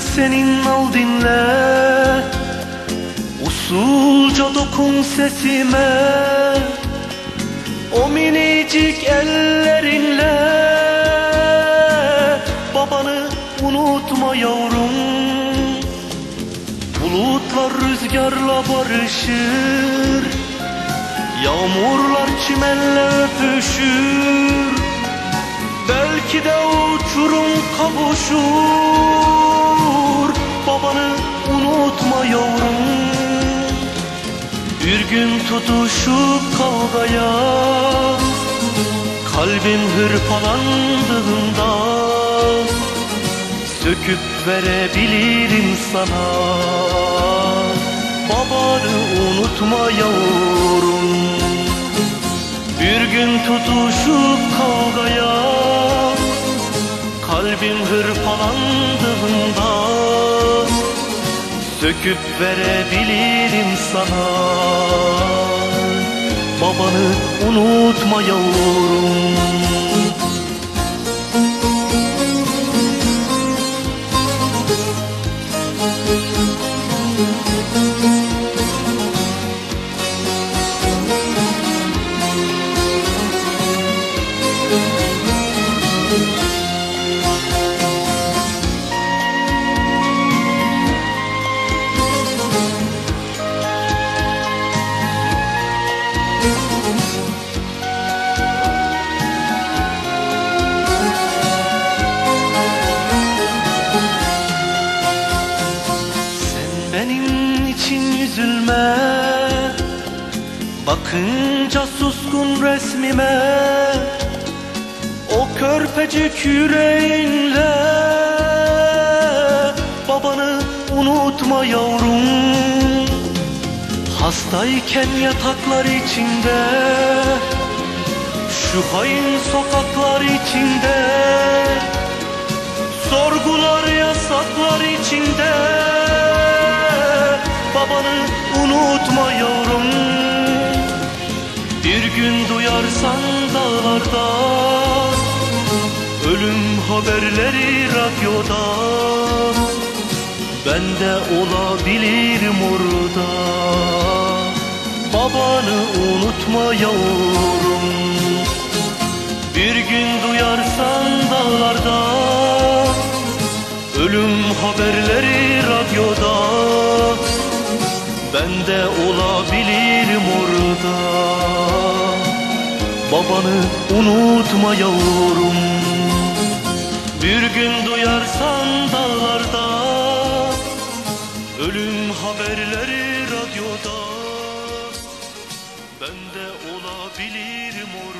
senin al dinle. Usulca dokun sesime. O minicik ellerinle. Babanı unutma yavrum. Bulutlar rüzgarla barışır. Yağmurlar çimenle öpüşür. Belki de uçurum kavuşur. Babanı unutma yavrum. Bir gün tutuşup kavgaya Kalbim hırpalandığında Söküp verebilirim sana. Babanı unutma yavrum. Bir gün tutuşup kavgaya Kalbim hırpalandığında Söküp verebilirim sana. Babanı unutma yavrum. Sen için üzülme. Bakınca suskun resmime. O körpecik yüreğinle. Babanı unutma yavrum. Hastayken yataklar içinde. Şu hain sokaklar içinde. Sorgular yasaklar içinde duyarsan dağlarda Ölüm haberleri radyoda. Ben de olabilirim orada Babanı unutma yavrum. Bir gün duyarsan dağlarda Ölüm haberleri radyoda. Ben de olabilirim Babanı unutma yavrum. Bir gün duyarsan dağlarda Ölüm haberleri radyoda. Ben de olabilirim orada